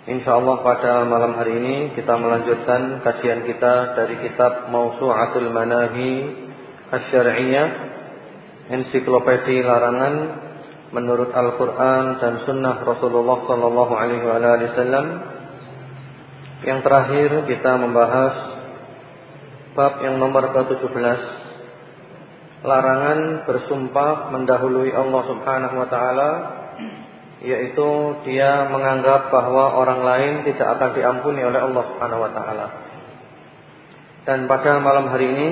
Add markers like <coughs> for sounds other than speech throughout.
InsyaAllah pada malam hari ini kita melanjutkan kajian kita dari kitab Mausu'atul Manahi Asyariyah Ensiklopedi Larangan menurut Al-Quran dan Sunnah Rasulullah Sallallahu Alaihi Wasallam. Yang terakhir kita membahas bab yang nomor ke-17 larangan bersumpah mendahului Allah Subhanahu wa taala yaitu dia menganggap bahwa orang lain tidak akan diampuni oleh Allah Subhanahu wa taala. Dan pada malam hari ini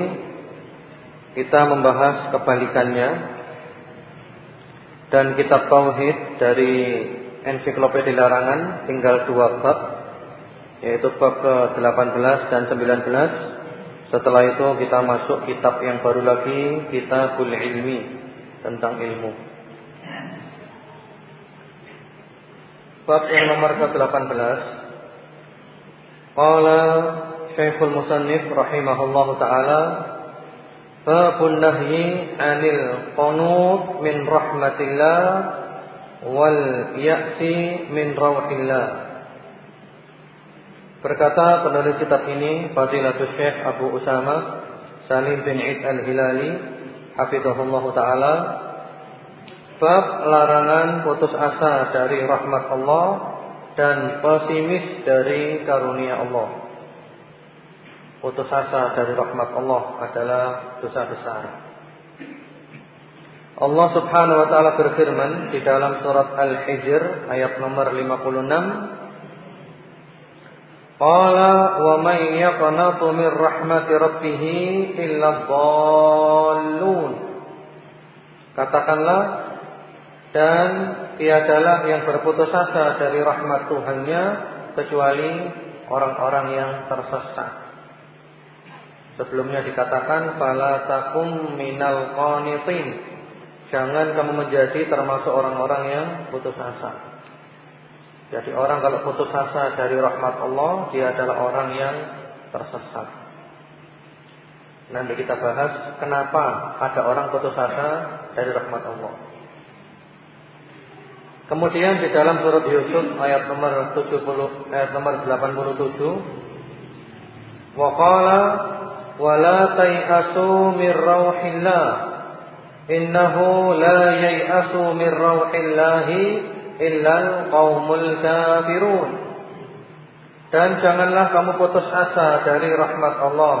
kita membahas kebalikannya dan kitab tauhid dari ensiklopedia larangan tinggal dua bab yaitu bab ke-18 dan 19. Setelah itu kita masuk kitab yang baru lagi, Kitabul Ilmi tentang ilmu. Bab yang nomor ke-18 Qala Syekhul Musannif rahimahullahu taala Babun nahyi 'anil qunut min rahmatillah wal ya'si min rawhillah Berkata penulis kitab ini Fadilatul Syekh Abu Usama Salim bin Id Al-Hilali hafizahullahu taala Bab larangan putus asa dari rahmat Allah dan pesimis dari karunia Allah. Putus asa dari rahmat Allah adalah dosa besar. Allah Subhanahu wa taala berfirman di dalam surat Al-Hijr ayat nomor 56. Qala wa may yaqnatu min rahmati rabbih illa dhallun. Katakanlah dan tiadalah yang berputus asa dari rahmat Tuhannya kecuali orang-orang yang tersesat. Sebelumnya dikatakan fala takum minal qanitin. Jangan kamu menjadi termasuk orang-orang yang putus asa. Jadi orang kalau putus asa dari rahmat Allah, dia adalah orang yang tersesat. Nanti kita bahas kenapa ada orang putus asa dari rahmat Allah. Kemudian di dalam surat Yusuf ayat nomor 70 ayat nomor 87 wa qala wa la tayasu mir rauhillah innahu la yayasu mir rauhillahi illa qaumul kafirun. Dan janganlah kamu putus asa dari rahmat Allah.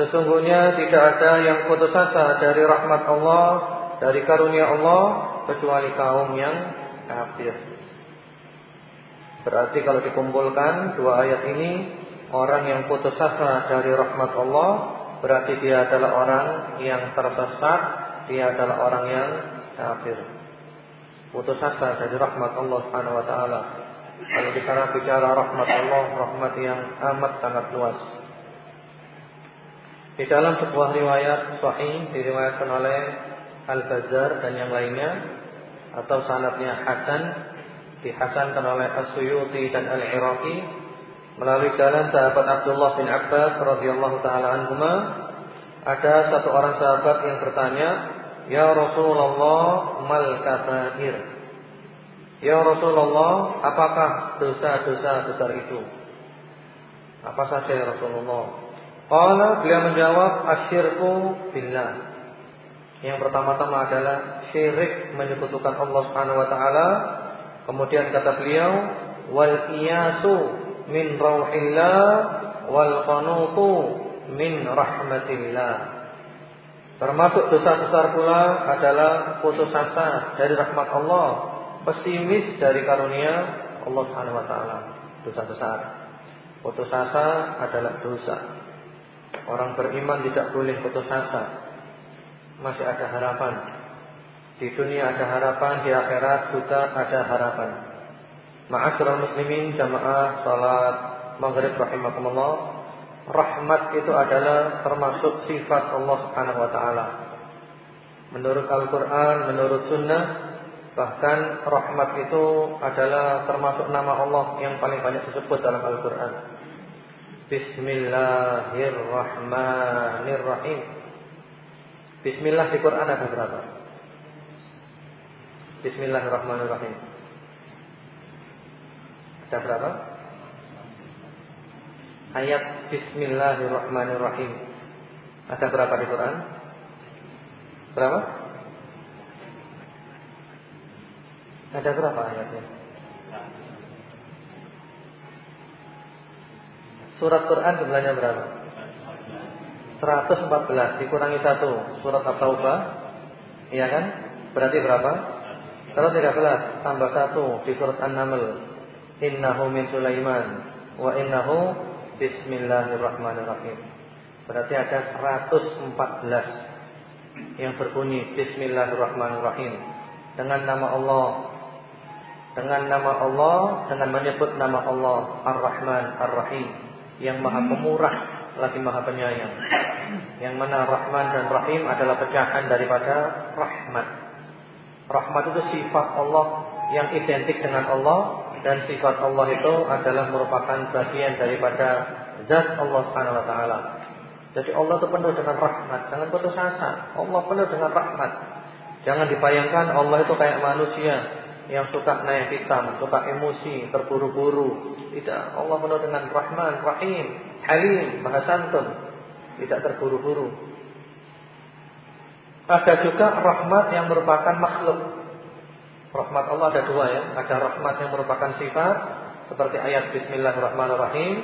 Sesungguhnya tidak ada yang putus asa dari rahmat Allah dari karunia Allah kecuali kaum yang kafir. Berarti kalau dikumpulkan dua ayat ini Orang yang putus asa dari rahmat Allah Berarti dia adalah orang yang tersesat Dia adalah orang yang kafir. Putus asa dari rahmat Allah subhanahu wa ta'ala. Kalau kita bicara rahmat Allah Rahmat yang amat sangat luas. Di dalam sebuah riwayat sahih Diriwayatkan oleh Al-Bazar dan yang lainnya atau sanadnya hasan dihasankan oleh As-Suyuti dan Al-Iraqi melalui jalan sahabat Abdullah bin Abbas radhiyallahu taala anhuma. Ada satu orang sahabat yang bertanya Ya Rasulullah mal kabair? Ya Rasulullah apakah dosa-dosa besar itu? Apa saja ya Rasulullah? Qala beliau menjawab asyirku billah yang pertama-tama adalah syirik menyekutukan Allah Subhanahu wa taala. Kemudian kata beliau, wal qiyasu min rauhillah wal qanutu min rahmatillah. Termasuk dosa besar pula adalah putus asa dari rahmat Allah, pesimis dari karunia Allah Subhanahu wa taala. Dosa besar. Putus asa adalah dosa. Orang beriman tidak boleh putus asa. Masih ada harapan. Di dunia ada harapan, di akhirat juga ada harapan. Ma'asyiral muslimin jamaah salat maghrib rahimakumullah rahmat itu adalah termasuk sifat Allah Subhanahu wa taala. Menurut Al-Qur'an, menurut sunnah, bahkan rahmat itu adalah termasuk nama Allah yang paling banyak disebut dalam Al-Qur'an. Bismillahirrahmanirrahim. Bismillah di Quran ada berapa? Bismillahirrahmanirrahim. Ada berapa? ayat Bismillahirrahmanirrahim. Ada berapa di Quran? Berapa? Ada berapa ayatnya? Surat Quran jumlahnya berapa? 114 dikurangi satu Surat At-Taubah Iya kan? Berarti berapa? Kalau 13 tambah satu di surat An-Naml Innahu min Sulaiman Wa innahu Bismillahirrahmanirrahim. Berarti ada 114 yang berbunyi Bismillahirrahmanirrahim dengan nama Allah. Dengan nama Allah, dengan menyebut nama Allah Ar-Rahman Ar-Rahim yang Maha Pemurah lagi Maha Penyayang. Yang mana Rahman dan Rahim adalah pecahan daripada rahmat. Rahmat itu sifat Allah yang identik dengan Allah dan sifat Allah itu adalah merupakan bagian daripada zat Allah taala. Jadi Allah itu penuh dengan rahmat, jangan putus asa. Allah penuh dengan rahmat. Jangan dibayangkan Allah itu kayak manusia yang suka naik hitam, suka emosi, terburu-buru. Tidak, Allah penuh dengan Rahman, Rahim, Halim, Maha Santun. Tidak terburu-buru. Ada juga rahmat yang merupakan makhluk. Rahmat Allah ada dua ya. Ada rahmat yang merupakan sifat seperti ayat Bismillahirrahmanirrahim.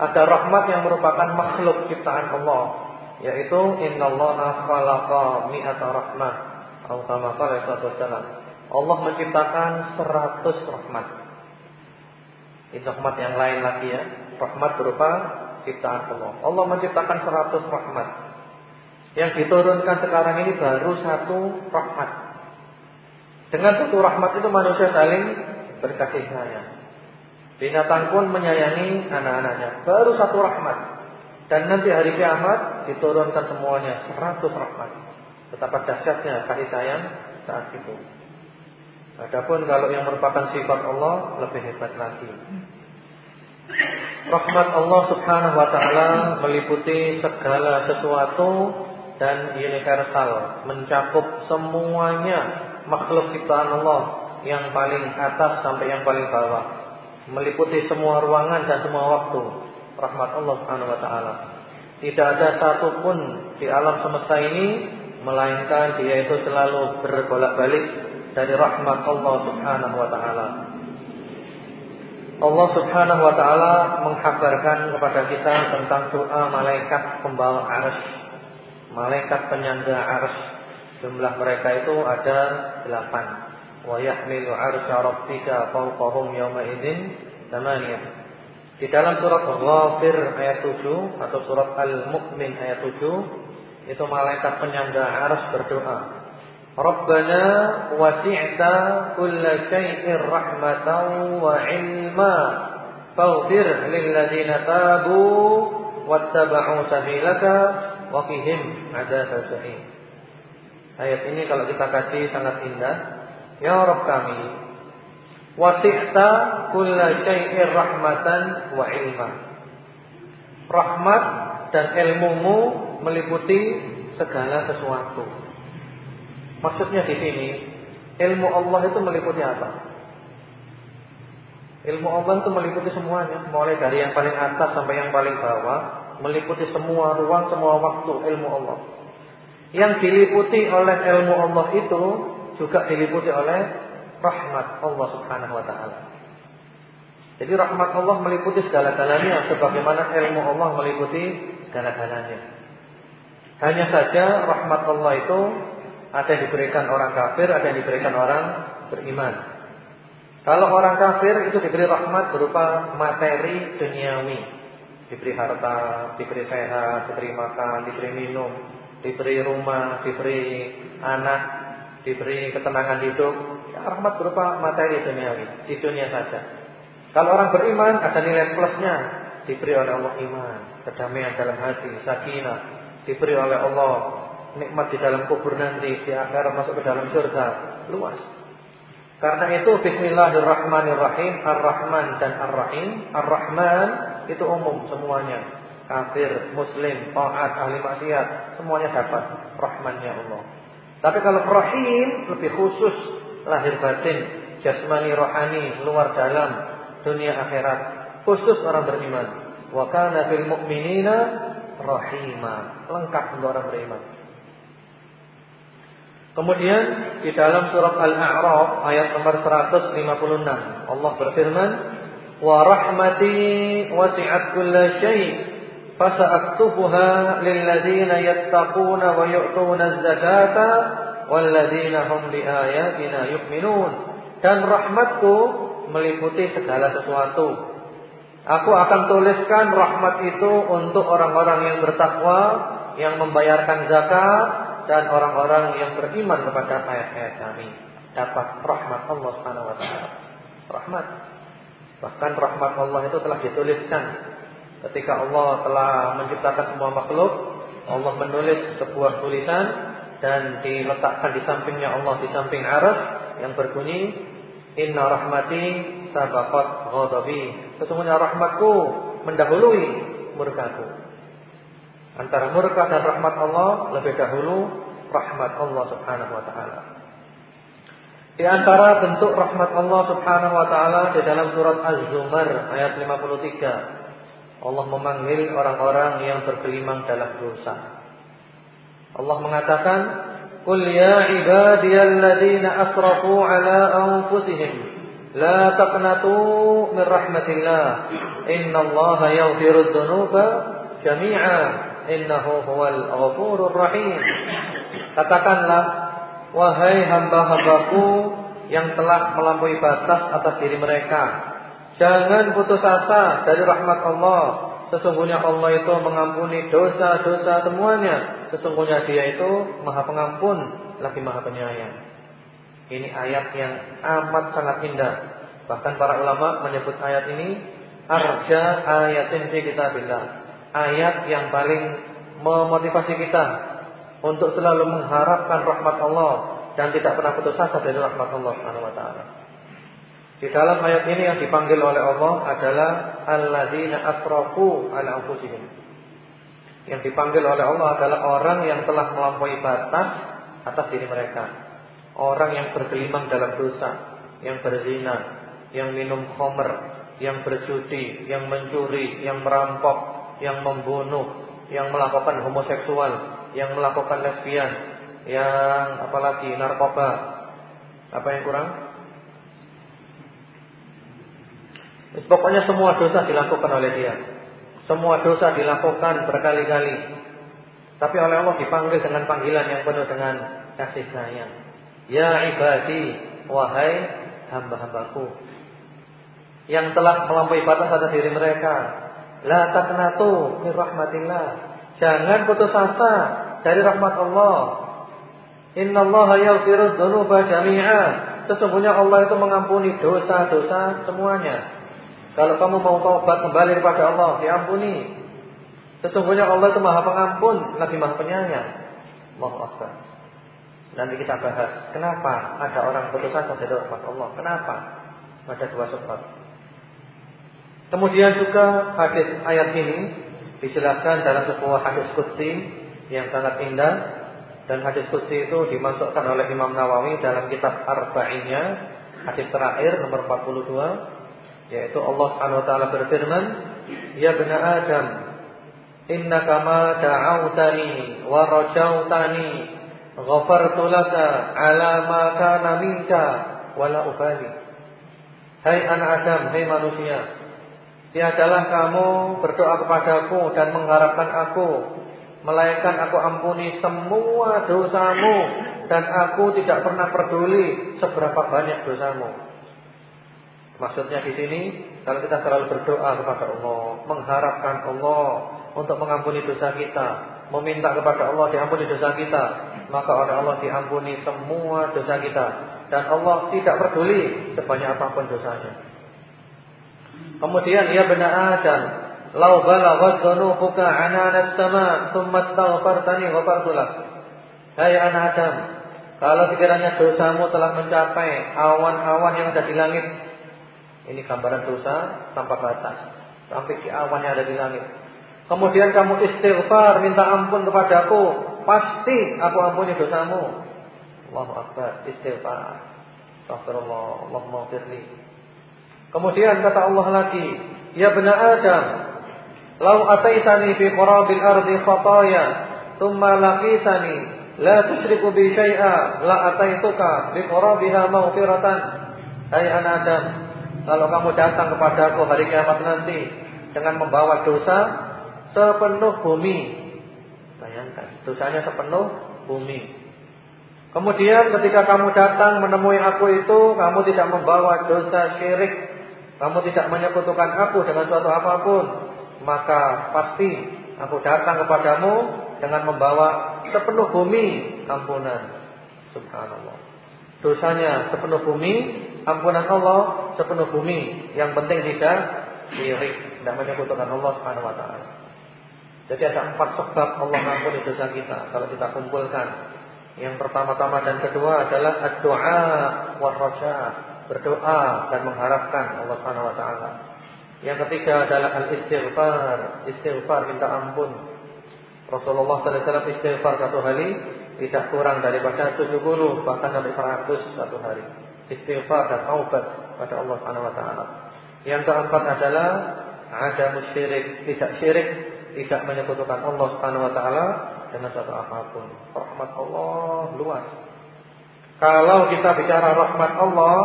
Ada rahmat yang merupakan makhluk ciptaan Allah, yaitu Innallaha khalaqa mi'ata rahmah. Qala Allah menciptakan 100 rahmat. Itu rahmat yang lain lagi ya. Rahmat berupa ciptaan Allah. Allah menciptakan 100 rahmat. Yang diturunkan sekarang ini baru satu rahmat. Dengan satu rahmat itu manusia saling berkasih sayang. Binatang pun menyayangi anak-anaknya. Baru satu rahmat. Dan nanti hari kiamat diturunkan semuanya seratus rahmat. Betapa dahsyatnya kasih sayang saat itu. Adapun kalau yang merupakan sifat Allah lebih hebat lagi. Rahmat Allah Subhanahu wa taala meliputi segala sesuatu dan universal, mencakup semuanya makhluk ciptaan Allah yang paling atas sampai yang paling bawah, meliputi semua ruangan dan semua waktu. Rahmat Allah Subhanahu wa taala. Tidak ada satupun di alam semesta ini melainkan dia itu selalu berbolak-balik dari rahmat Allah Subhanahu wa taala. Allah Subhanahu wa taala mengkabarkan kepada kita tentang doa malaikat pembawa arsy, malaikat penyangga arsy Jumlah mereka itu ada delapan. Wa yahmilu 'arsya rabbika fawqahum yawma idzin thamaniyah. Di dalam surat Ghafir ayat 7 atau surat Al-Mu'min ayat 7 itu malaikat penyangga arsy berdoa. Rabbana wasi'ta kulla syai'in rahmatan wa 'ilma faghfir lil ladzina tabu wattaba'u sabilaka wa qihim 'adzabal jahim. Ayat ini kalau kita kasih sangat indah. Ya Rabb kami, wasi'ta kulla syai'ir rahmatan wa ilma. Rahmat dan ilmumu meliputi segala sesuatu. Maksudnya di sini, ilmu Allah itu meliputi apa? Ilmu Allah itu meliputi semuanya, mulai dari yang paling atas sampai yang paling bawah, meliputi semua ruang, semua waktu ilmu Allah. Yang diliputi oleh ilmu Allah itu juga diliputi oleh rahmat Allah Subhanahu wa taala. Jadi rahmat Allah meliputi segala-galanya sebagaimana ilmu Allah meliputi segala-galanya. Hanya saja rahmat Allah itu ada yang diberikan orang kafir, ada yang diberikan orang beriman. Kalau orang kafir itu diberi rahmat berupa materi duniawi, diberi harta, diberi sehat, diberi makan, diberi minum, diberi rumah, diberi anak, diberi ketenangan hidup. Ya, rahmat berupa materi duniawi di dunia saja. Kalau orang beriman ada nilai plusnya, diberi oleh Allah iman, kedamaian dalam hati, sakinah, diberi oleh Allah nikmat di dalam kubur nanti, di akhirat masuk ke dalam surga, luas. Karena itu Bismillahirrahmanirrahim Ar-Rahman dan Ar-Rahim. Ar-Rahman itu umum semuanya. Kafir, Muslim, Ta'at, Ahli Maksiat Semuanya dapat Rahmannya Allah. Tapi kalau Rahim lebih khusus Lahir batin, jasmani, rohani Luar dalam, dunia akhirat Khusus orang beriman. Wa kana fil mu'minina Rahima. Lengkap untuk orang beriman Kemudian di dalam surat Al-A'raf ayat nomor 156 Allah berfirman wa rahmati wasi'at kulla syai' fasa'aktubuha lil ladzina yattaquna wa yu'tuna az-zakata wal ladzina hum biayatina yu'minun. Dan rahmatku meliputi segala sesuatu. Aku akan tuliskan rahmat itu untuk orang-orang yang bertakwa yang membayarkan zakat dan orang-orang yang beriman kepada ayat-ayat kami dapat rahmat Allah Subhanahu wa taala. Rahmat. Bahkan rahmat Allah itu telah dituliskan ketika Allah telah menciptakan semua makhluk, Allah menulis sebuah tulisan dan diletakkan di sampingnya Allah di samping arah yang berbunyi Inna rahmati sabaqat ghadabi. Sesungguhnya rahmatku mendahului murkaku. Antara murka dan rahmat Allah lebih dahulu rahmat Allah Subhanahu wa taala. Di antara bentuk rahmat Allah Subhanahu wa taala di dalam surat Az-Zumar ayat 53 Allah memanggil orang-orang yang bergelimang dalam dosa. Allah mengatakan, "Qul ya ibadiyalladzina asrafu ala anfusihim la taqnatu min rahmatillah. Innallaha yaghfirudz dzunuba jami'a." Innahu huwal ghafurur rahim. Katakanlah wahai hamba-hambaku yang telah melampaui batas atas diri mereka, jangan putus asa dari rahmat Allah. Sesungguhnya Allah itu mengampuni dosa-dosa semuanya. Sesungguhnya Dia itu Maha Pengampun lagi Maha Penyayang. Ini ayat yang amat sangat indah. Bahkan para ulama menyebut ayat ini arja ayatin fi kitabillah ayat yang paling memotivasi kita untuk selalu mengharapkan rahmat Allah dan tidak pernah putus asa dari rahmat Allah Subhanahu wa taala. Di dalam ayat ini yang dipanggil oleh Allah adalah alladzina asrafu ala anfusihim. Yang dipanggil oleh Allah adalah orang yang telah melampaui batas atas diri mereka. Orang yang bergelimang dalam dosa, yang berzina, yang minum khamr, yang berjudi, yang mencuri, yang merampok, yang membunuh, yang melakukan homoseksual, yang melakukan lesbian, yang apalagi narkoba. Apa yang kurang? Pokoknya semua dosa dilakukan oleh dia. Semua dosa dilakukan berkali-kali. Tapi oleh Allah dipanggil dengan panggilan yang penuh dengan kasih sayang. Ya ibadi, wahai hamba-hambaku yang telah melampaui batas pada diri mereka, La taqnatu min rahmatillah. Jangan putus asa dari rahmat Allah. Innallaha yaghfiru dzunuba jami'a. Sesungguhnya Allah itu mengampuni dosa-dosa semuanya. Kalau kamu mau taubat kembali kepada Allah, diampuni. Sesungguhnya Allah itu Maha Pengampun, lagi Maha Penyayang. Allahu Akbar. Nanti kita bahas kenapa ada orang putus asa dari rahmat Allah. Kenapa? Ada dua sebab. Kemudian juga hadis ayat ini dijelaskan dalam sebuah hadis qudsi yang sangat indah. Dan hadis qudsi itu dimasukkan oleh Imam Nawawi dalam kitab Arba'innya hadis terakhir nomor 42 yaitu Allah Subhanahu wa taala berfirman ya bani Adam innaka ma da'awtani wa rajautani ghafartu laka ala ma kana minka wala ubali. Hai anak Adam hai manusia Tiadalah kamu berdoa kepadaku dan mengharapkan aku. Melainkan aku ampuni semua dosamu Dan aku tidak pernah peduli seberapa banyak dosamu. Maksudnya di sini Kalau kita selalu berdoa kepada Allah Mengharapkan Allah Untuk mengampuni dosa kita Meminta kepada Allah diampuni dosa kita Maka oleh Allah diampuni semua dosa kita. Dan Allah tidak peduli Sebanyak apa pun dosanya Kemudian ya benar Adam, "Lau balaghat dhunubuka ananas sama, thumma astaghfartani ghafartu lak." Hai anak Adam, kalau sekiranya dosamu telah mencapai awan-awan yang ada di langit. Ini gambaran dosa tanpa batas. Sampai di awan yang ada di langit. Kemudian kamu istighfar, minta ampun kepadaku, pasti aku ampuni dosamu. Allahu akbar, istighfar. Astagfirullah, Allahumma firli. Kemudian kata Allah lagi, "Ya bani Adam, lau ataitani fi qurabil ardi khataya, thumma laqitani la tusyriku bi syai'a, la ataituka bi qurabiha maghfiratan." Hai anak Adam, kalau kamu datang kepadaku hari kiamat nanti dengan membawa dosa sepenuh bumi. Bayangkan, dosanya sepenuh bumi. Kemudian ketika kamu datang menemui aku itu, kamu tidak membawa dosa syirik kamu tidak menyekutukan aku dengan suatu apa pun, maka pasti aku datang kepadamu dengan membawa sepenuh bumi ampunan. Subhanallah. Dosanya sepenuh bumi, ampunan Allah sepenuh bumi. Yang penting tidak syirik, tidak menyekutukan Allah Subhanahu wa taala. Jadi ada empat sebab Allah mengampuni dosa kita kalau kita kumpulkan. Yang pertama-tama dan kedua adalah wa raja berdoa dan mengharapkan Allah Subhanahu wa taala. Yang ketiga adalah al-istighfar, istighfar minta ampun. Rasulullah sallallahu alaihi istighfar satu hari tidak kurang daripada 70 bahkan sampai 100 satu hari. Istighfar dan taubat pada Allah Subhanahu wa taala. Yang keempat adalah ada musyrik, tidak syirik, tidak menyekutukan Allah Subhanahu wa taala dengan satu apa pun. Rahmat Allah luas. Kalau kita bicara rahmat Allah,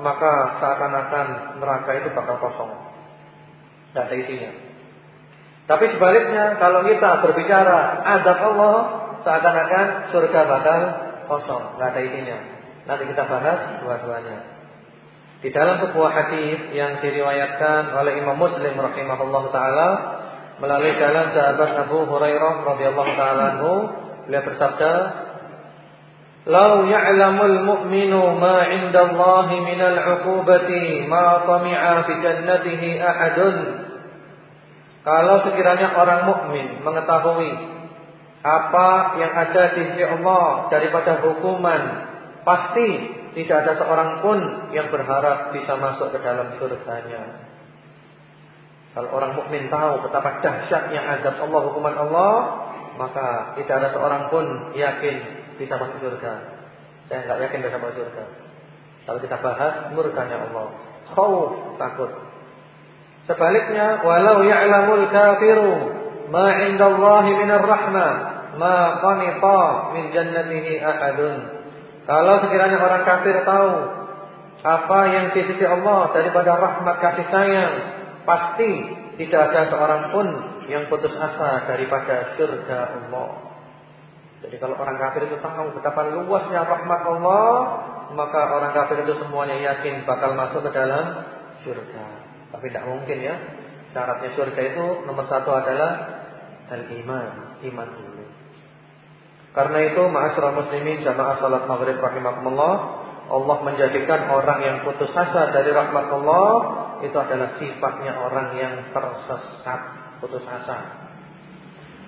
maka seakan-akan neraka itu bakal kosong. Tidak ada isinya. Tapi sebaliknya, kalau kita berbicara azab Allah, seakan-akan surga bakal kosong, tidak ada isinya. Nanti kita bahas dua-duanya. Di dalam sebuah hadis yang diriwayatkan oleh Imam Muslim rahimahullah taala melalui jalan sahabat Abu Hurairah radhiyallahu taala beliau bersabda, Lau ya'lamul mu'minu ma 'inda Allah min al-'uqubati ma tami'a fi jannatihi ahadun. Kalau sekiranya orang mukmin mengetahui apa yang ada di sisi Allah daripada hukuman, pasti tidak ada seorang pun yang berharap bisa masuk ke dalam surganya. Kalau orang mukmin tahu betapa dahsyatnya azab Allah, hukuman Allah, maka tidak ada seorang pun yakin bisa masuk surga. Saya nggak yakin bisa masuk surga. Kalau kita bahas murkanya Allah, khauf takut. Sebaliknya, walau ya'lamul kafiru ma 'indallahi minar rahmah ma qanita min jannatihi ahadun. Kalau sekiranya orang kafir tahu apa yang di sisi Allah daripada rahmat kasih sayang, pasti tidak ada seorang pun yang putus asa daripada surga Allah. Jadi kalau orang kafir itu tahu betapa luasnya rahmat Allah, maka orang kafir itu semuanya yakin bakal masuk ke dalam surga. Tapi tidak mungkin ya. Syaratnya surga itu nomor satu adalah al-iman, iman dulu. Karena itu, ma'asyiral muslimin jamaah salat maghrib rahimakumullah, Allah menjadikan orang yang putus asa dari rahmat Allah itu adalah sifatnya orang yang tersesat, putus asa.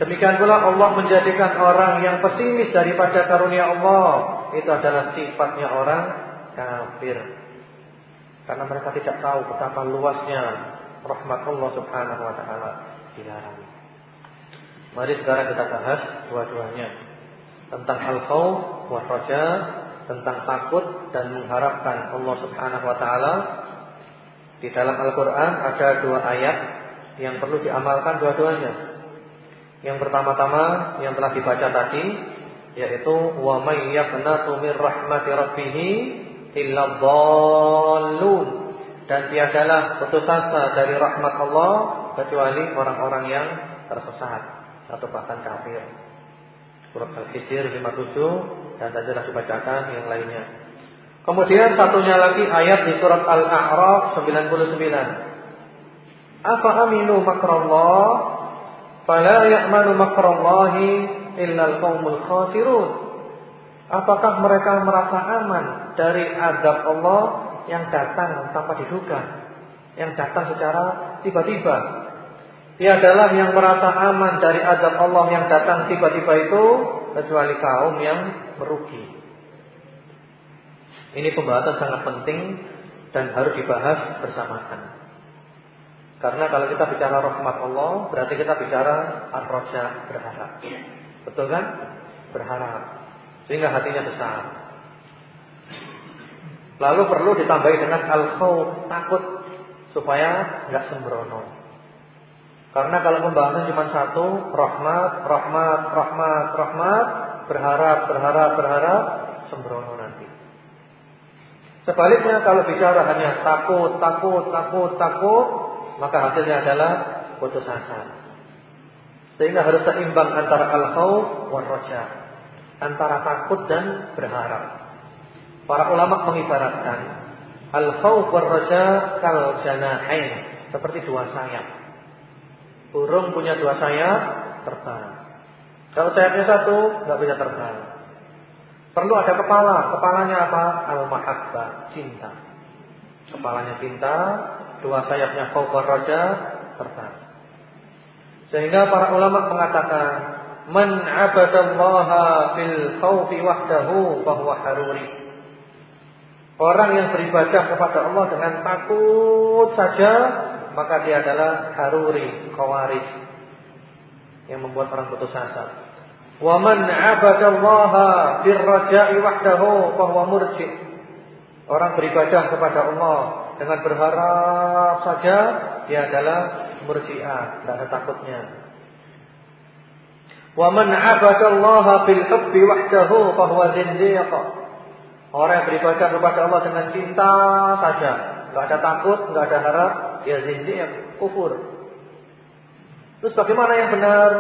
Demikian pula Allah menjadikan orang yang pesimis daripada karunia Allah itu adalah sifatnya orang kafir. Karena mereka tidak tahu betapa luasnya rahmat Allah Subhanahu wa taala dilarang. Mari sekarang kita bahas dua-duanya. Tentang al-khauf wa raja, tentang takut dan mengharapkan Allah Subhanahu wa taala. Di dalam Al-Qur'an ada dua ayat yang perlu diamalkan dua-duanya. Yang pertama-tama yang telah dibaca tadi yaitu wa may yaqnatu mir rahmati rabbih illa dhallun. dan tiadalah putus asa dari rahmat Allah kecuali orang-orang yang tersesat atau bahkan kafir. Surat Al-Hijr 57 dan tadi telah dibacakan yang lainnya. Kemudian satunya lagi ayat di surat Al-A'raf 99. Apa aminu makrallah fala ya'manu makrallahi illa al-qaumul khasirun. Apakah mereka merasa aman dari azab Allah yang datang tanpa diduga, yang datang secara tiba-tiba? Ia adalah yang merasa aman dari azab Allah yang datang tiba-tiba itu kecuali kaum yang merugi. Ini pembahasan sangat penting dan harus dibahas bersamaan. Karena kalau kita bicara rahmat Allah, berarti kita bicara ar-raja berharap. Betul kan? Berharap. Sehingga hatinya besar. Lalu perlu ditambahi dengan al-khawf, takut supaya nggak sembrono. Karena kalau pembahasan cuma satu, rahmat, rahmat, rahmat, rahmat, berharap, berharap, berharap, sembrono nanti. Sebaliknya kalau bicara hanya takut, takut, takut, takut, maka hasilnya adalah putus asa. Sehingga harus seimbang antara al-khauf raja, antara takut dan berharap. Para ulama mengibaratkan al-khauf wal raja kal janahain, seperti dua sayap. Burung punya dua sayap, terbang. Kalau sayapnya satu, nggak bisa terbang. Perlu ada kepala. Kepalanya apa? Al-mahabbah, cinta. Kepalanya cinta, dua sayapnya fawqa raja, terbang. Sehingga para ulama mengatakan, "Man 'abadallaha fil khawfi wahdahu fahuwa haruri." Orang yang beribadah kepada Allah dengan takut saja maka dia adalah haruri, khawarij yang membuat orang putus asa. Wa man 'abadallaha birraja'i wahdahu fa huwa murji. Orang beribadah kepada Allah dengan berharap saja dia adalah murji'ah, tidak ada takutnya. Wa man 'abadallaha bil hubbi wahdahu fa huwa zindiq. Orang yang beribadah kepada Allah dengan cinta saja, enggak ada takut, enggak ada harap, ya zindiq kufur. Terus bagaimana yang benar?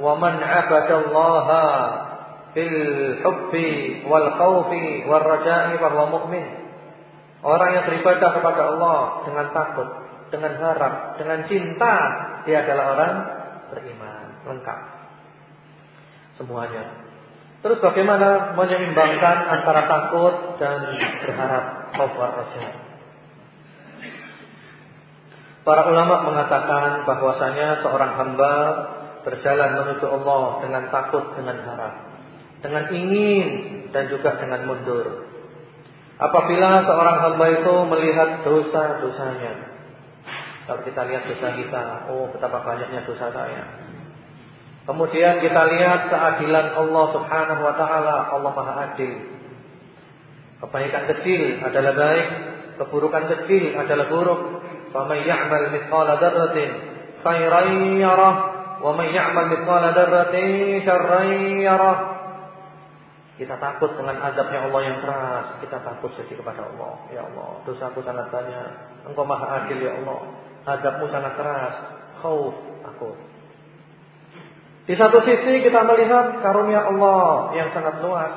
Wa man 'abadallaha bil hubbi wal khaufi war raja'i fa huwa mu'min. Orang yang beribadah kepada Allah dengan takut, dengan harap, dengan cinta, dia adalah orang beriman, lengkap. Semuanya. Terus bagaimana menyeimbangkan antara takut dan berharap, war raja'? Para ulama mengatakan bahwasanya seorang hamba berjalan menuju Allah dengan takut, dengan harap, dengan ingin dan juga dengan mundur. Apabila seorang hamba itu melihat dosa-dosanya. Kalau kita lihat dosa kita, oh betapa banyaknya dosa saya. Kemudian kita lihat keadilan Allah Subhanahu wa taala, Allah Maha Adil. Kebaikan kecil adalah baik, keburukan kecil adalah buruk. Wa may ya'mal mithqala dzarratin khairan yarah wa may ya'mal mithqala dzarratin syarran yarah. Kita takut dengan azabnya Allah yang keras. Kita takut sedih kepada Allah. Ya Allah, dosaku sangat banyak. Engkau maha adil ya Allah. Azabmu sangat keras. Khauf, takut. Di satu sisi kita melihat karunia Allah yang sangat luas.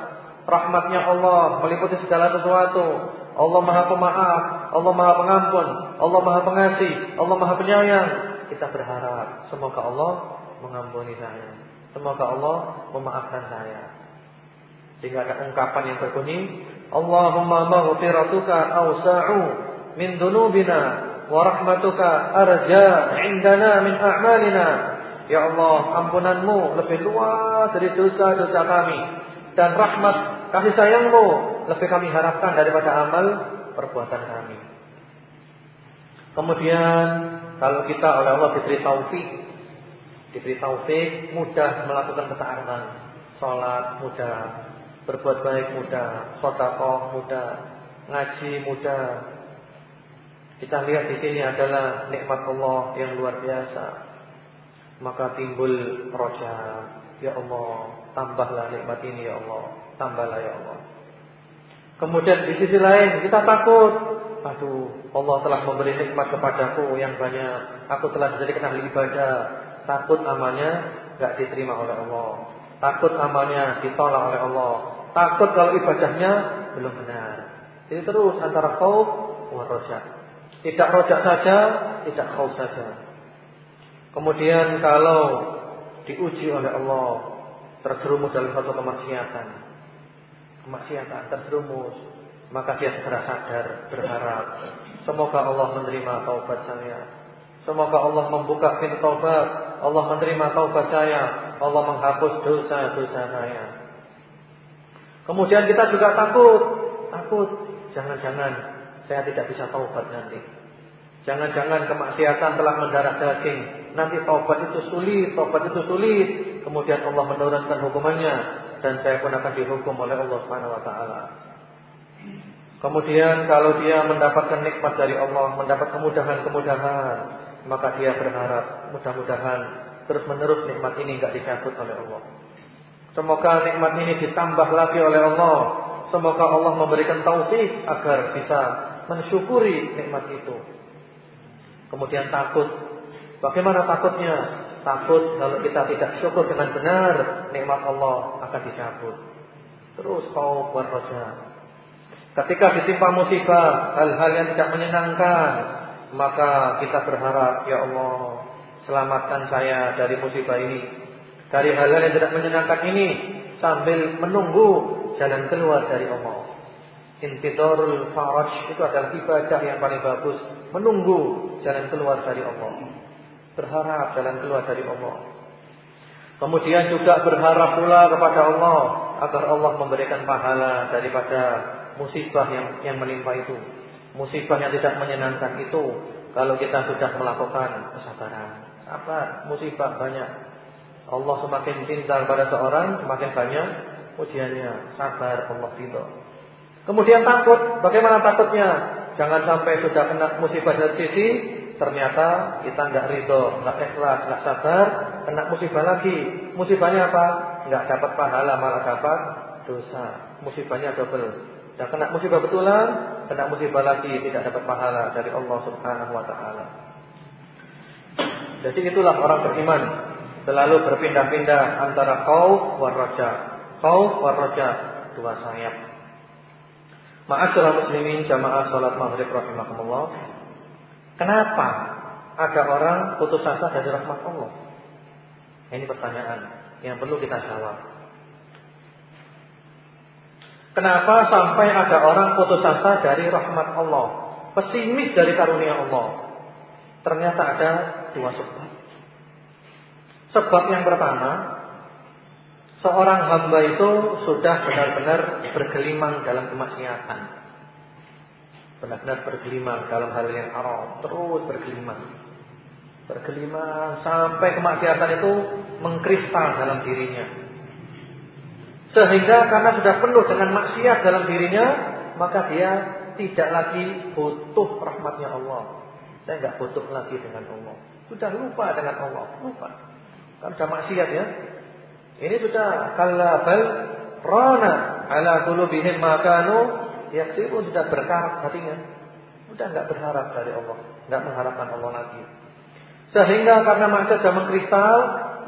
Rahmatnya Allah meliputi segala sesuatu. Allah Maha Pemaaf, Allah Maha Pengampun, Allah Maha Pengasih, Allah Maha Penyayang. Kita berharap semoga Allah mengampuni saya. Semoga Allah memaafkan saya. Sehingga ada ungkapan yang berbunyi, Allahumma maghfiratuka awsa'u min dunubina wa rahmatuka arja indana min a'malina. Ya Allah, ampunanmu lebih luas dari dosa-dosa kami dan rahmat kasih sayangmu lebih kami harapkan daripada amal perbuatan kami. Kemudian kalau kita oleh Allah diberi taufik, diberi taufik mudah melakukan ketaatan, sholat mudah, berbuat baik mudah, sedekah mudah, ngaji mudah. Kita lihat di sini adalah nikmat Allah yang luar biasa. Maka timbul roja, ya Allah, tambahlah nikmat ini ya Allah, tambahlah ya Allah. Kemudian di sisi lain kita takut. Aduh, Allah telah memberi nikmat kepadaku yang banyak. Aku telah menjadi ahli ibadah. Takut amalnya enggak diterima oleh Allah. Takut amalnya ditolak oleh Allah. Takut kalau ibadahnya belum benar. Jadi terus antara khauf wa rojak. Tidak rojak saja, tidak khauf saja. Kemudian kalau diuji oleh Allah terjerumus dalam satu kemaksiatan, kemaksiatan terjerumus, maka dia segera sadar, berharap Semoga Allah menerima taubat saya. Semoga Allah membuka pintu taubat. Allah menerima taubat saya. Allah menghapus dosa-dosa saya. Kemudian kita juga takut. Takut. Jangan-jangan saya tidak bisa taubat nanti. Jangan-jangan kemaksiatan telah mendarah daging. Nanti taubat itu sulit. Taubat itu sulit. Kemudian Allah menurunkan hukumannya. Dan saya pun akan dihukum oleh Allah Subhanahu Wa Taala. Kemudian kalau dia mendapatkan nikmat dari Allah, mendapat kemudahan-kemudahan, maka dia berharap mudah-mudahan terus-menerus nikmat ini enggak dicabut oleh Allah. Semoga nikmat ini ditambah lagi oleh Allah. Semoga Allah memberikan taufik agar bisa mensyukuri nikmat itu. Kemudian takut. Bagaimana takutnya? Takut kalau kita tidak syukur dengan benar, nikmat Allah akan dicabut. Terus kau berroja. Ketika ditimpa musibah, hal-hal yang tidak menyenangkan, maka kita berharap, ya Allah, selamatkan saya dari musibah ini, dari hal-hal yang tidak menyenangkan ini, sambil menunggu jalan keluar dari Allah. Intidorul faraj itu adalah ibadah yang paling bagus, menunggu jalan keluar dari Allah. Berharap jalan keluar dari Allah. Kemudian juga berharap pula kepada Allah agar Allah memberikan pahala daripada musibah yang yang menimpa itu, musibah yang tidak menyenangkan itu, kalau kita sudah melakukan kesabaran, apa musibah banyak. Allah semakin cinta kepada seorang, semakin banyak ujiannya. Sabar, Allah ridho. Kemudian takut, bagaimana takutnya? Jangan sampai sudah kena musibah dari sisi, ternyata kita nggak ridho, nggak ikhlas, nggak sabar, kena musibah lagi. Musibahnya apa? Nggak dapat pahala, malah dapat dosa. Musibahnya double. Dan kena musibah betulan, kena musibah lagi tidak dapat pahala dari Allah Subhanahu wa taala. Jadi itulah orang beriman selalu berpindah-pindah antara khauf wa raja. Khauf wa raja, dua sayap. Ma'asyiral muslimin jamaah salat maghrib rahimakumullah. Kenapa ada orang putus asa dari rahmat Allah? Ini pertanyaan yang perlu kita jawab. Kenapa sampai ada orang putus asa dari rahmat Allah, pesimis dari karunia Allah? Ternyata ada dua sebab. Sebab yang pertama, seorang hamba itu sudah benar-benar bergelimang dalam kemaksiatan. Benar-benar bergelimang dalam hal yang haram, terus bergelimang. Bergelimang sampai kemaksiatan itu mengkristal dalam dirinya. Sehingga karena sudah penuh dengan maksiat dalam dirinya, maka dia tidak lagi butuh rahmatnya Allah. Saya nggak butuh lagi dengan Allah. Sudah lupa dengan Allah, lupa. Kan sudah maksiat ya. Ini sudah kalabal rana ala qulubihim ma kanu yaksibun sudah berkarat hatinya. Sudah nggak berharap dari Allah, nggak mengharapkan Allah lagi. Sehingga karena maksiat sudah mengkristal,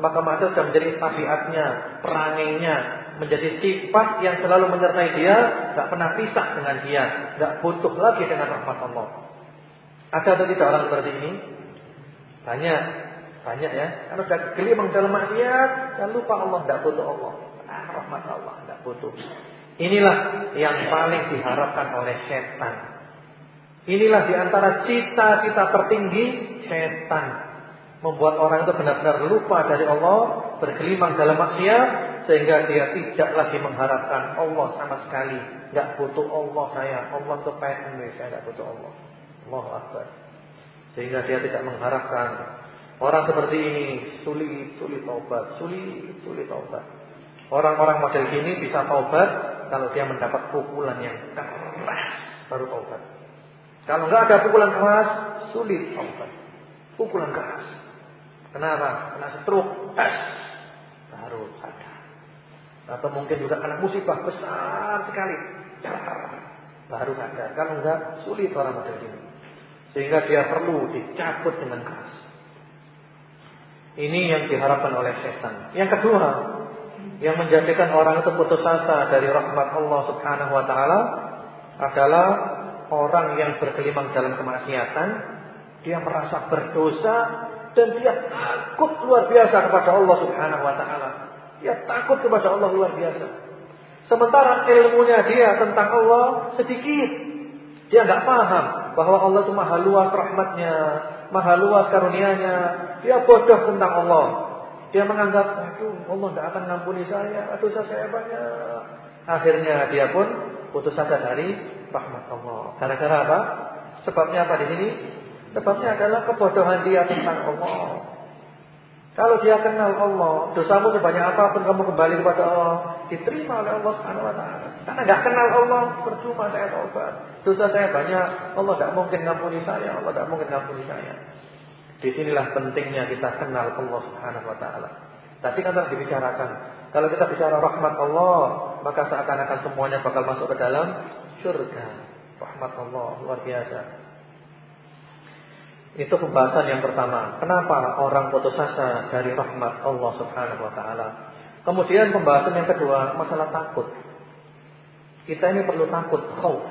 maka maksiat sudah menjadi tabiatnya, perangainya, menjadi sifat yang selalu menyertai dia, tidak pernah pisah dengan dia, tidak butuh lagi dengan rahmat Allah. Ada atau tidak orang seperti ini? Banyak, banyak ya. Kalau sudah gelimang dalam maksiat, dan lupa Allah, tidak butuh Allah. Ah, rahmat Allah, tidak butuh. Inilah yang paling diharapkan oleh setan. Inilah di antara cita-cita tertinggi setan membuat orang itu benar-benar lupa dari Allah, bergelimang dalam maksiat sehingga dia tidak lagi mengharapkan Allah sama sekali. Enggak butuh Allah saya. Allah itu pengen saya enggak butuh Allah. Allah Akbar. Sehingga dia tidak mengharapkan orang seperti ini sulit, sulit taubat, sulit, sulit taubat. Orang-orang model ini bisa taubat kalau dia mendapat pukulan yang keras baru taubat. Kalau enggak ada pukulan keras, sulit taubat. Pukulan keras. Kenapa? Kena stroke, tes, baru sadar. Atau mungkin juga kena musibah besar sekali, baru sadar. Kalau enggak, sulit orang model ini. Sehingga dia perlu dicabut dengan keras. Ini yang diharapkan oleh setan. Yang kedua, yang menjadikan orang itu putus asa dari rahmat Allah Subhanahu wa taala adalah orang yang berkelimang dalam kemaksiatan, dia merasa berdosa dan dia takut luar biasa kepada Allah Subhanahu wa taala. Dia takut kepada Allah luar biasa. Sementara ilmunya dia tentang Allah sedikit. Dia nggak paham bahwa Allah itu maha luas rahmatnya, maha luas karunia-Nya. Dia bodoh tentang Allah. Dia menganggap, aduh Allah tidak akan ngampuni saya, aduh saya banyak. Akhirnya dia pun putus asa dari rahmat Allah. Gara-gara apa? Sebabnya apa di sini? Sebabnya adalah kebodohan dia tentang Allah. Kalau dia kenal Allah, dosamu sebanyak apa pun kamu kembali kepada Allah, diterima oleh Allah Subhanahu wa taala. Karena enggak kenal Allah, percuma saya taubat. Dosa saya banyak, Allah tidak mungkin ngampuni saya, Allah tidak mungkin ngampuni saya. Di sinilah pentingnya kita kenal Allah Subhanahu wa taala. Tadi kan telah dibicarakan, kalau kita bicara rahmat Allah, maka seakan-akan semuanya bakal masuk ke dalam surga. Rahmat Allah luar biasa. Itu pembahasan yang pertama. Kenapa orang putus asa dari rahmat Allah Subhanahu wa taala? Kemudian pembahasan yang kedua, masalah takut. Kita ini perlu takut, khauf.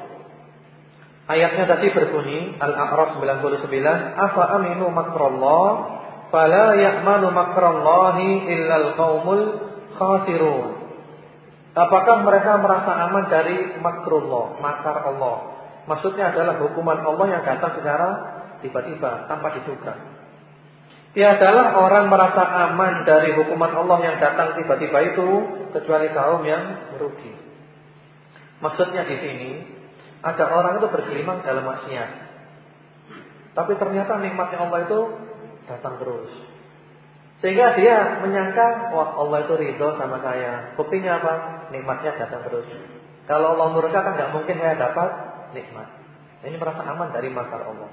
Ayatnya tadi berbunyi Al-A'raf 99, "Afa aminu makrallah fala ya'manu makrallahi illal qaumul khasirun." Apakah mereka merasa aman dari makrullah, makar Allah? Maksudnya adalah hukuman Allah yang datang secara tiba-tiba tanpa diduga. Tiadalah orang merasa aman dari hukuman Allah yang datang tiba-tiba itu kecuali kaum yang merugi. Maksudnya di sini ada orang itu bergelimang dalam maksiat. Tapi ternyata nikmatnya Allah itu datang terus. Sehingga dia menyangka, wah Allah itu ridho sama saya. Buktinya apa? Nikmatnya datang terus. Kalau Allah murka kan nggak mungkin saya dapat nikmat. Ini merasa aman dari makar Allah.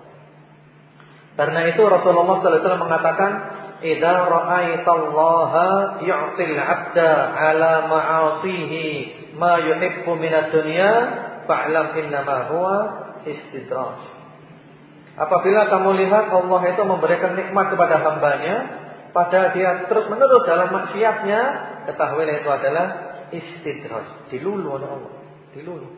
Karena itu Rasulullah SAW mengatakan, "Idza ra'aitallaha yu'til 'abda 'ala ma'asihi ma yuhibbu minad dunya, fa'lam innama huwa istidraj." Apabila kamu lihat Allah itu memberikan nikmat kepada hambanya, pada dia terus-menerus dalam maksiatnya, ketahuilah itu adalah istidraj, dilulu oleh Allah, dilulu.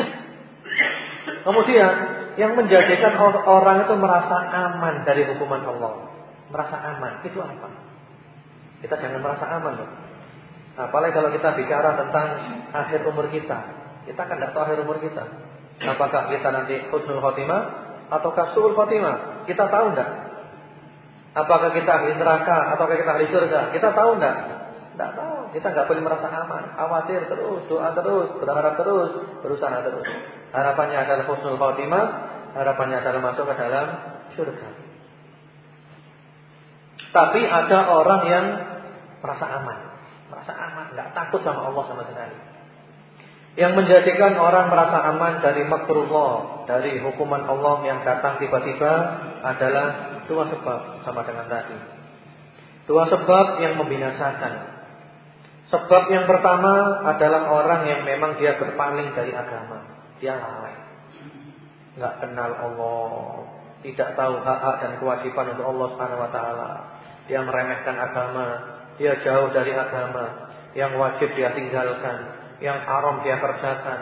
<coughs> Kemudian yang menjadikan orang itu merasa aman dari hukuman Allah. Merasa aman, itu apa? Kita jangan merasa aman loh. Apalagi kalau kita bicara tentang akhir umur kita. Kita kan tidak tahu akhir umur kita. Apakah kita nanti husnul khotimah ataukah suul khotimah? Kita tahu enggak? Apakah kita ahli neraka ataukah kita ahli surga? Kita tahu enggak? Tidak tahu. Kita nggak boleh merasa aman. Khawatir terus, doa terus, berharap terus, berusaha terus. Harapannya adalah husnul khotimah, harapannya adalah masuk ke dalam surga. Tapi ada orang yang merasa aman, merasa nggak takut sama Allah sama sekali. Yang menjadikan orang merasa aman dari makrullah, dari hukuman Allah yang datang tiba-tiba adalah dua sebab sama dengan tadi. Dua sebab yang membinasakan. Sebab yang pertama adalah orang yang memang dia berpaling dari agama. Dia lalai. Enggak kenal Allah, tidak tahu hak-hak dan kewajiban untuk Allah Subhanahu wa taala. Dia meremehkan agama, dia jauh dari agama. Yang wajib dia tinggalkan, yang haram dia kerjakan.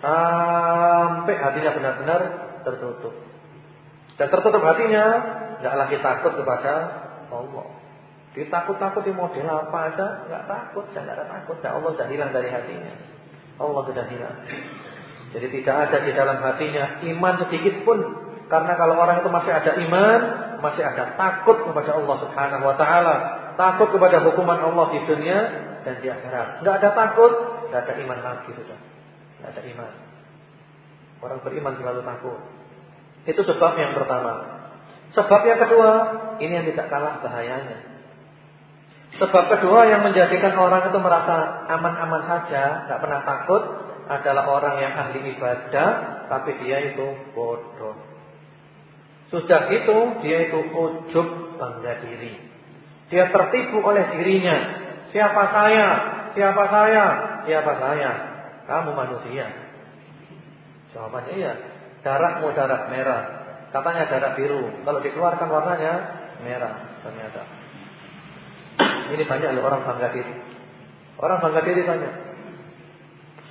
Sampai hatinya benar-benar tertutup. Dan tertutup hatinya, enggak lagi takut kepada Allah. Ditakut-takuti model apa aja, enggak takut, enggak ada takut. Ya Allah sudah hilang dari hatinya. Allah sudah hilang. Jadi tidak ada di dalam hatinya iman sedikit pun. Karena kalau orang itu masih ada iman, masih ada takut kepada Allah Subhanahu wa taala, takut kepada hukuman Allah di dunia dan di akhirat. Enggak ada takut, enggak ada iman lagi sudah. Enggak ada iman. Orang beriman selalu takut. Itu sebab yang pertama. Sebab yang kedua, ini yang tidak kalah bahayanya. Sebab kedua yang menjadikan orang itu merasa aman-aman saja, enggak pernah takut, adalah orang yang ahli ibadah tapi dia itu bodoh. Sudah itu dia itu ujub bangga diri. Dia tertipu oleh dirinya. Siapa saya? Siapa saya? Siapa saya? Kamu manusia. Jawabannya iya. Darahmu darah merah. Katanya darah biru. Kalau dikeluarkan warnanya merah ternyata. Ini banyak loh orang bangga diri. Orang bangga diri banyak.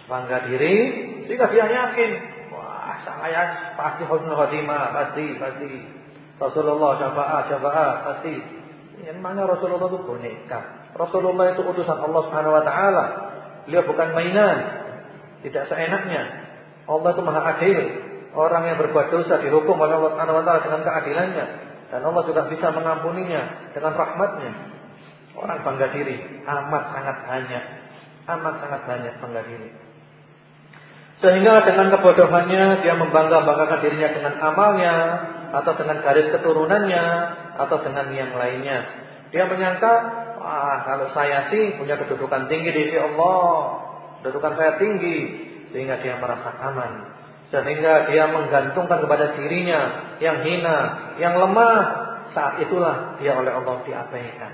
Bangga diri jika dia yakin, wah saya pasti husnul khotimah, pasti, pasti. Rasulullah syafaat, syafaat, pasti. Yang mana Rasulullah itu boneka. Rasulullah itu utusan Allah Subhanahu wa taala. Beliau bukan mainan. Tidak seenaknya. Allah itu Maha Adil. Orang yang berbuat dosa dihukum oleh Allah Subhanahu wa taala dengan keadilannya dan Allah juga bisa mengampuninya dengan rahmatnya. Orang bangga diri amat sangat banyak. Amat sangat banyak bangga diri. Sehingga dengan kebodohannya dia membangga-banggakan dirinya dengan amalnya atau dengan garis keturunannya atau dengan yang lainnya. Dia menyangka, wah kalau saya sih punya kedudukan tinggi di sisi Allah, kedudukan saya tinggi sehingga dia merasa aman. Sehingga dia menggantungkan kepada dirinya yang hina, yang lemah. Saat itulah dia oleh Allah diabaikan.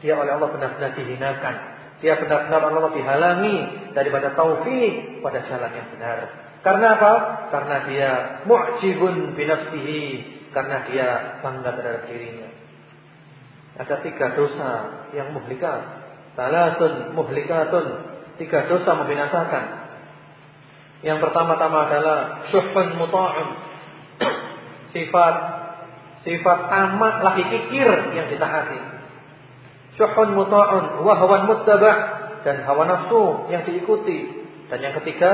Dia oleh Allah benar-benar dihinakan. Dia benar-benar Allah dihalangi daripada taufik pada jalan yang benar. Karena apa? Karena dia mu'jibun binafsihi. Karena dia bangga terhadap dirinya. Ada tiga dosa yang muhlikat. Salatun muhlikatun. Tiga dosa membinasakan. Yang pertama-tama adalah syuhun muta'un. <coughs> Sifat sifat tamak lagi kikir yang ditaati. Syuhun muta'un wa hawan muttaba' dan hawa nafsu yang diikuti. Dan yang ketiga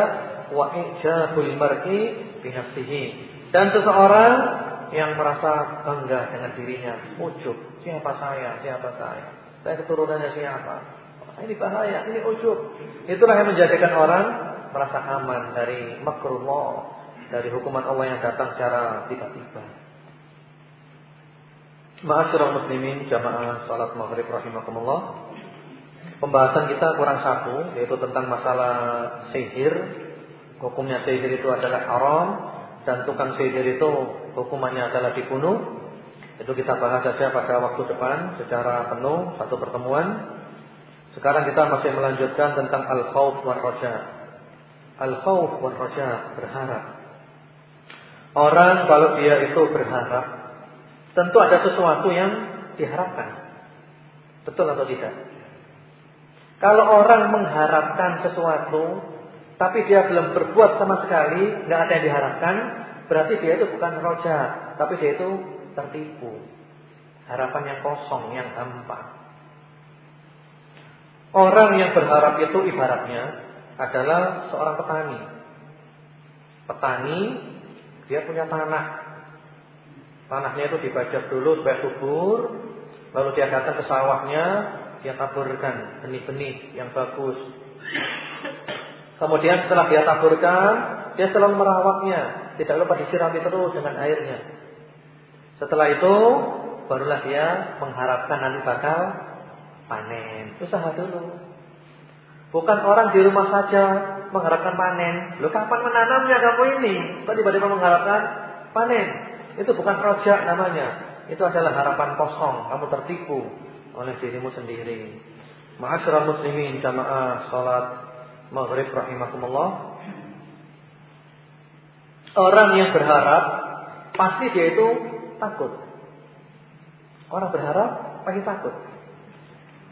wa ijabul mar'i bi nafsihi. Dan seseorang yang merasa bangga dengan dirinya, ujub, siapa saya, siapa saya? Saya keturunannya siapa? Ini bahaya, ini ujub. Itulah yang menjadikan orang merasa aman dari makrullah, dari hukuman Allah yang datang secara tiba-tiba. Ma'asyiral muslimin jamaah salat maghrib rahimakumullah. Pembahasan kita kurang satu yaitu tentang masalah sihir. Hukumnya sihir itu adalah haram dan tukang sihir itu hukumannya adalah dibunuh. Itu kita bahas saja pada waktu depan secara penuh satu pertemuan. Sekarang kita masih melanjutkan tentang al-khauf wa raja. Al-khawf wa raja berharap. Orang kalau dia itu berharap, tentu ada sesuatu yang diharapkan. Betul atau tidak? Kalau orang mengharapkan sesuatu, tapi dia belum berbuat sama sekali, nggak ada yang diharapkan, berarti dia itu bukan roja, tapi dia itu tertipu. Harapan yang kosong, yang hampa. Orang yang berharap itu ibaratnya adalah seorang petani. Petani dia punya tanah. Tanahnya itu dibajak dulu supaya subur, lalu dia datang ke sawahnya, dia taburkan benih-benih yang bagus. Kemudian setelah dia taburkan, dia selalu merawatnya, tidak lupa disirami terus dengan airnya. Setelah itu, barulah dia mengharapkan nanti bakal panen. Usaha dulu. Bukan orang di rumah saja mengharapkan panen. Loh kapan menanamnya kamu ini? Kok tiba-tiba mengharapkan panen? Itu bukan rojak namanya. Itu adalah harapan kosong. Kamu tertipu oleh dirimu sendiri. Ma'asyiral muslimin jamaah salat maghrib rahimakumullah. Orang yang berharap pasti dia itu takut. Orang berharap pasti takut.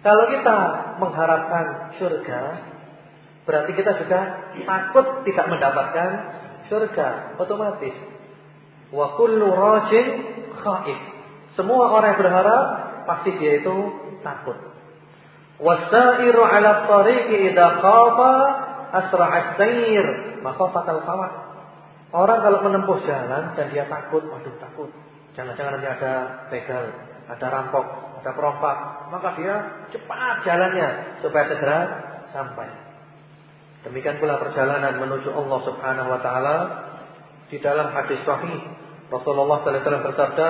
Kalau kita mengharapkan surga, berarti kita juga takut tidak mendapatkan surga otomatis. Wa kullu rajin. Semua orang yang berharap pasti dia itu takut. Wasairu 'ala tariqi idza khafa asra'a sayr, maka fatal fawat. Orang kalau menempuh jalan dan dia takut, waduh takut. Jangan-jangan nanti ada begal, ada rampok, ada perompak, maka dia cepat jalannya supaya segera sampai. Demikian pula perjalanan menuju Allah Subhanahu wa taala di dalam hadis sahih Rasulullah sallallahu alaihi wasallam bersabda,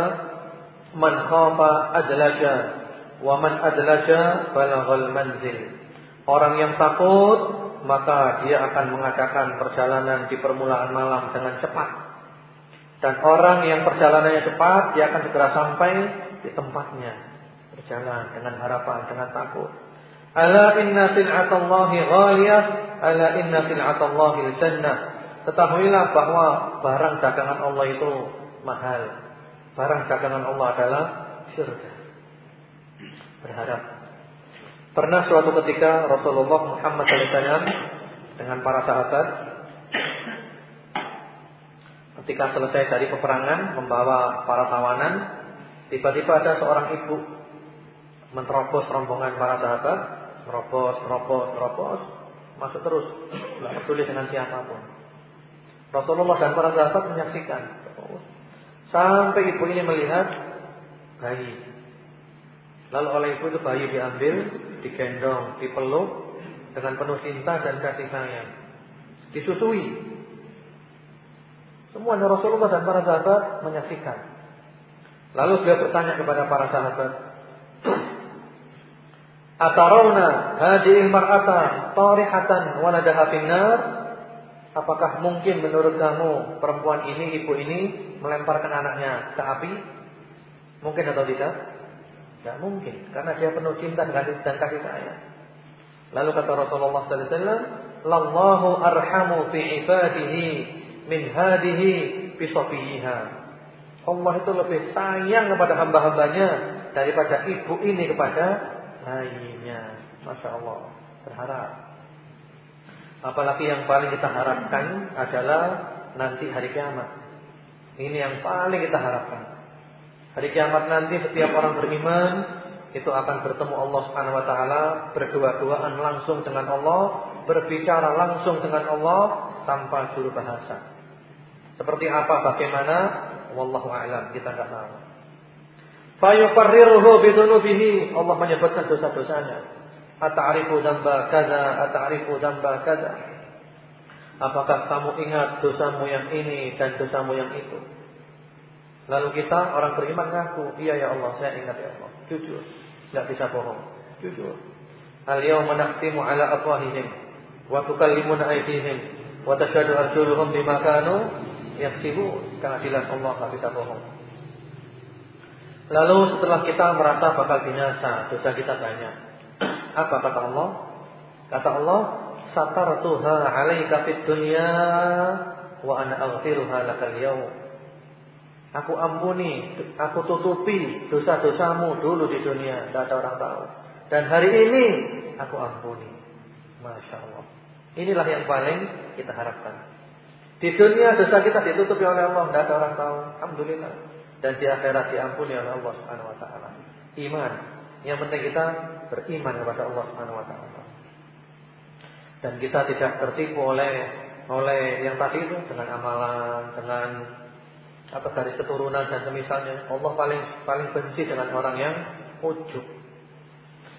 "Man khafa adlaja wa man adlaja balaghal manzil." Orang yang takut maka dia akan mengadakan perjalanan di permulaan malam dengan cepat. Dan orang yang perjalanannya cepat dia akan segera sampai di tempatnya berjalan dengan harapan, dengan takut. Ala inna sil'atallahi ghaliyah, ala inna sil'atallahi jannah. ketahuilah bahwa barang dagangan Allah itu mahal. Barang dagangan Allah adalah surga. Berharap. Pernah suatu ketika Rasulullah Muhammad SAW dengan para sahabat ketika selesai dari peperangan membawa para tawanan, tiba-tiba ada seorang ibu menerobos rombongan para sahabat, merobos, merobos, merobos, masuk terus, tidak peduli dengan siapa pun. Rasulullah dan para sahabat menyaksikan. Sampai ibu ini melihat bayi. Lalu oleh ibu itu bayi diambil, digendong, dipeluk dengan penuh cinta dan kasih sayang. Disusui. Semuanya Rasulullah dan para sahabat menyaksikan. Lalu beliau bertanya kepada para sahabat, Atarawna hadhihi al-mar'ata tarihatan waladaha finnar? Apakah mungkin menurut kamu perempuan ini, ibu ini melemparkan anaknya ke api? Mungkin atau tidak? Tidak mungkin, karena dia penuh cinta dan kasih sayang. Lalu kata Rasulullah sallallahu alaihi wasallam, "Lallahu arhamu fi ibadihi min hadihi fi safiha." Allah itu lebih sayang kepada hamba-hambanya daripada ibu ini kepada bayinya. Masya Allah. Berharap. Apalagi yang paling kita harapkan adalah nanti hari kiamat. Ini yang paling kita harapkan. Hari kiamat nanti setiap orang beriman itu akan bertemu Allah Subhanahu wa taala, berdua-duaan langsung dengan Allah, berbicara langsung dengan Allah tanpa juru bahasa. Seperti apa bagaimana wallahu a'lam kita enggak tahu. Fayuqarriruhu bidunubihi. Allah menyebutkan dosa-dosanya. Ata'rifu dzamba kaza, ata'rifu dzamba kaza. Apakah kamu ingat dosamu yang ini dan dosamu yang itu? Lalu kita orang beriman ngaku, iya ya Allah, saya ingat ya Allah. Jujur, tidak bisa bohong. Jujur. Al-yawma nakhtimu ala afwahihim wa tukallimuna aydihim wa tashhadu arjuluhum bima kanu yaksibun. Keadilan Allah tidak bisa bohong. Lalu setelah kita merasa bakal binasa, dosa kita banyak. <clears throat> Apa kata Allah? Kata Allah, "Satartuha 'alaika fid dunya wa ana aghfiruha lakal yaum." Aku ampuni, aku tutupi dosa-dosamu dulu di dunia, tidak ada orang tahu. Dan hari ini aku ampuni. Masya Allah. Inilah yang paling kita harapkan. Di dunia dosa kita ditutupi oleh Allah, tidak ada orang tahu. Alhamdulillah dan di akhirat diampuni oleh Allah Subhanahu wa taala. Iman. Yang penting kita beriman kepada Allah Subhanahu wa taala. Dan kita tidak tertipu oleh oleh yang tadi itu dengan amalan, dengan apa dari keturunan dan semisalnya. Allah paling paling benci dengan orang yang ujub.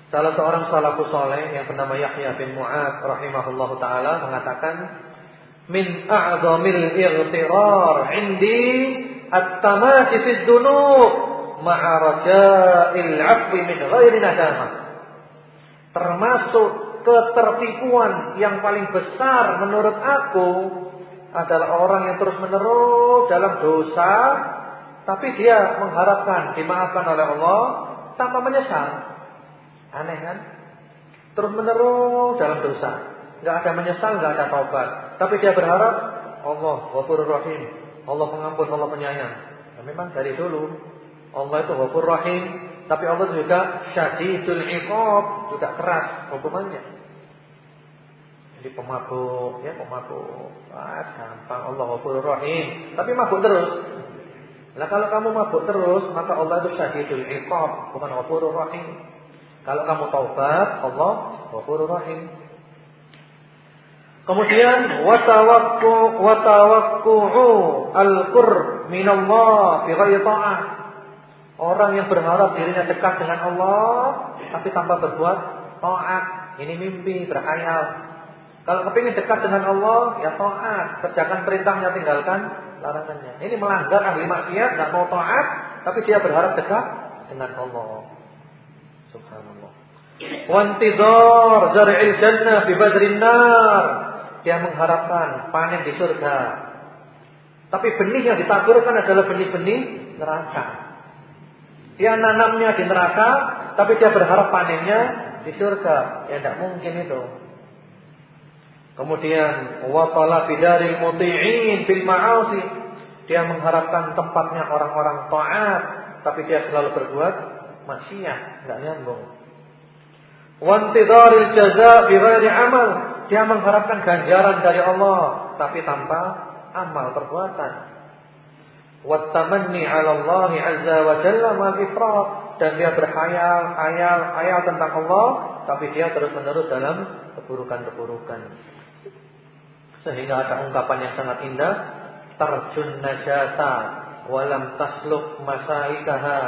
Salah seorang salafus saleh yang bernama Yahya bin Mu'ad rahimahullahu taala mengatakan min a'zamil ightirar indi at-tamati fid dunub ma'a raja'il 'afwi min ghairi nadamah. Termasuk ketertipuan yang paling besar menurut aku adalah orang yang terus-menerus dalam dosa tapi dia mengharapkan dimaafkan oleh Allah tanpa menyesal. Aneh kan? Terus-menerus dalam dosa. Enggak ada menyesal, enggak ada taubat. Tapi dia berharap Allah Ghafurur Rahim. Allah pengampun, Allah penyayang. Nah, memang dari dulu Allah itu Ghafur Rahim, tapi Allah juga Syadidul Iqab, juga keras hukumannya. Jadi pemabuk, ya pemabuk. Ah, gampang Allah Rahim, tapi mabuk terus. Nah kalau kamu mabuk terus, maka Allah itu Syadidul Iqab, bukan Ghafur Rahim. Kalau kamu taubat, Allah Ghafur Rahim. Kemudian watawakku watawakku'u al-qurb minallah fi ghairi. Orang yang berharap dirinya dekat dengan Allah tapi tanpa berbuat taat. Ini mimpi, berkhayal. Kalau kepingin dekat dengan Allah, ya taat, kerjakan perintahnya, tinggalkan larangannya. Ini melanggar ahli maksiat, enggak mau taat, tapi dia berharap dekat dengan Allah. Subhanallah. Wantidhar zar'il jannah fi badrin nar. Dia mengharapkan panen di surga. Tapi benih yang ditakdirkan adalah benih-benih neraka. Dia nanamnya di neraka, tapi dia berharap panennya di surga. Ya tidak mungkin itu. Kemudian wa talabi daril muti'in bil ma'asi. Dia mengharapkan tempatnya orang-orang taat, tapi dia selalu berbuat maksiat, enggak nyambung. Wa intidaril jaza bi ghairi amal. Dia mengharapkan ganjaran dari Allah, tapi tanpa amal perbuatan. Wattamanni 'ala Allah 'azza wa jalla ma dan dia berhayal, hayal, hayal tentang Allah, tapi dia terus-menerus dalam keburukan-keburukan. Sehingga ada ungkapan yang sangat indah, tarjun najasa walam tasluk masaikaha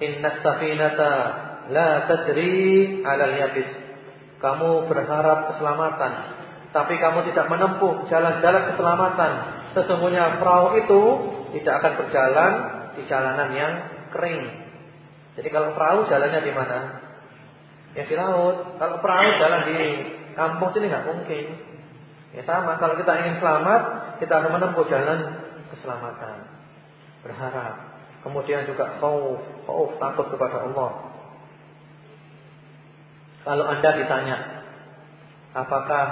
inna safinata la tadri 'alal yabis. Kamu berharap keselamatan, tapi kamu tidak menempuh jalan-jalan keselamatan. Sesungguhnya perahu itu tidak akan berjalan di jalanan yang kering. Jadi kalau perahu jalannya di mana? Ya di laut. Kalau perahu jalan di kampung sini nggak mungkin. Ya sama. Kalau kita ingin selamat, kita harus menempuh jalan keselamatan. Berharap. Kemudian juga khauf, khauf takut kepada Allah. Kalau Anda ditanya, apakah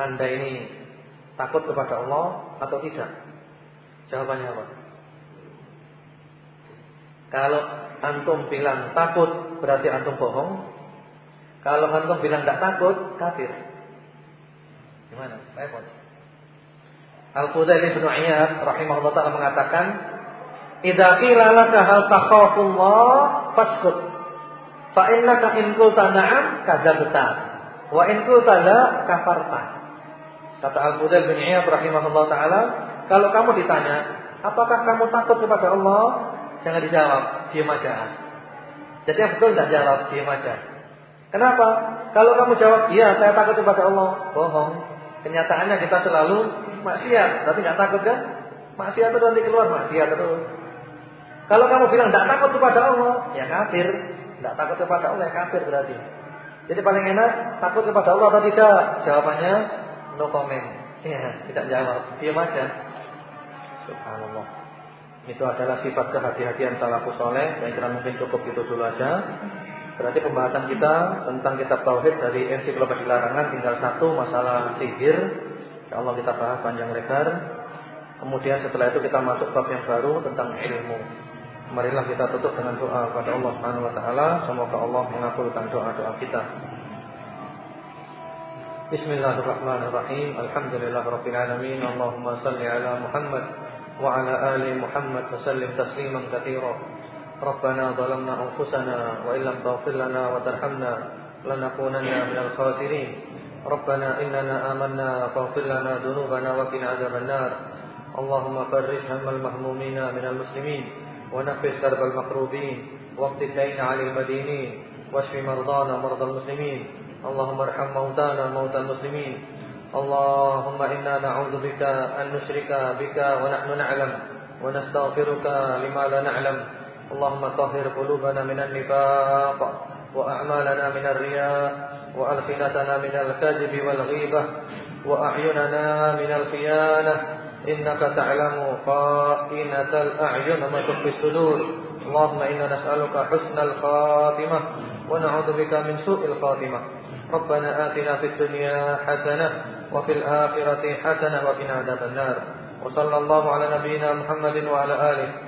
Anda ini takut kepada Allah atau tidak? Jawabannya apa? Kalau antum bilang takut berarti antum bohong. Kalau antum bilang tidak takut, kafir. Gimana? Repot. Al-Qudaili bin Iyad rahimahullah taala mengatakan, "Idza qila laka hal takhafullah fasqut. Fa innaka in qulta na'am kadzabta, wa in qulta la kafarta." Kata Al-Qudail bin Iyad rahimahullah taala, kalau kamu ditanya, apakah kamu takut kepada Allah? Jangan dijawab, diam aja. Jadi yang betul tidak jawab, diam aja. Kenapa? Kalau kamu jawab, iya saya takut kepada Allah, bohong. Kenyataannya kita selalu maksiat, tapi nggak takut kan? Maksiat itu nanti keluar maksiat terus. Kalau kamu bilang tidak takut kepada Allah, ya kafir. Tidak takut kepada Allah, ya kafir berarti. Jadi paling enak takut kepada Allah atau tidak? Jawabannya no comment. Iya, tidak jawab, diam aja. Subhanallah. Itu adalah sifat kehati-hatian salafus soleh. Saya kira mungkin cukup itu dulu aja. Berarti pembahasan kita tentang kitab tauhid dari ensiklopedia larangan tinggal satu masalah sihir. Insyaallah kita bahas panjang lebar. Kemudian setelah itu kita masuk bab yang baru tentang ilmu. Marilah kita tutup dengan doa kepada Allah Subhanahu wa taala, semoga Allah mengabulkan doa-doa kita. Bismillahirrahmanirrahim. Alhamdulillahirabbil alamin. Allahumma salli ala Muhammad wa ala ali Muhammad wa sallim tasliman katsiran. ربنا ظلمنا أنفسنا وإن لم تغفر لنا وترحمنا لنكونن من الخاسرين ربنا إننا آمنا فاغفر لنا ذنوبنا وقنا عذاب النار اللهم فرج هم المهمومين من المسلمين ونفس كرب المكروبين واقض الدين عن المدينين واشف مرضانا مرضى المسلمين اللهم ارحم موتانا موتى المسلمين اللهم إنا نعوذ بك أن نشرك بك ونحن نعلم ونستغفرك لما لا نعلم اللهم طهر قلوبنا من النفاق وأعمالنا من الرياء وألسنتنا من الكذب والغيبة وأعيننا من الخيانة. إنك تعلم خائنة الأعين وما تخفي الصدور. اللهم إنا نسألك حسن الخاتمة ونعوذ بك من سوء الخاتمة. ربنا آتنا في الدنيا حسنة وفي الآخرة حسنة وقنا عذاب النار. وصلى الله على نبينا محمد وعلى آله.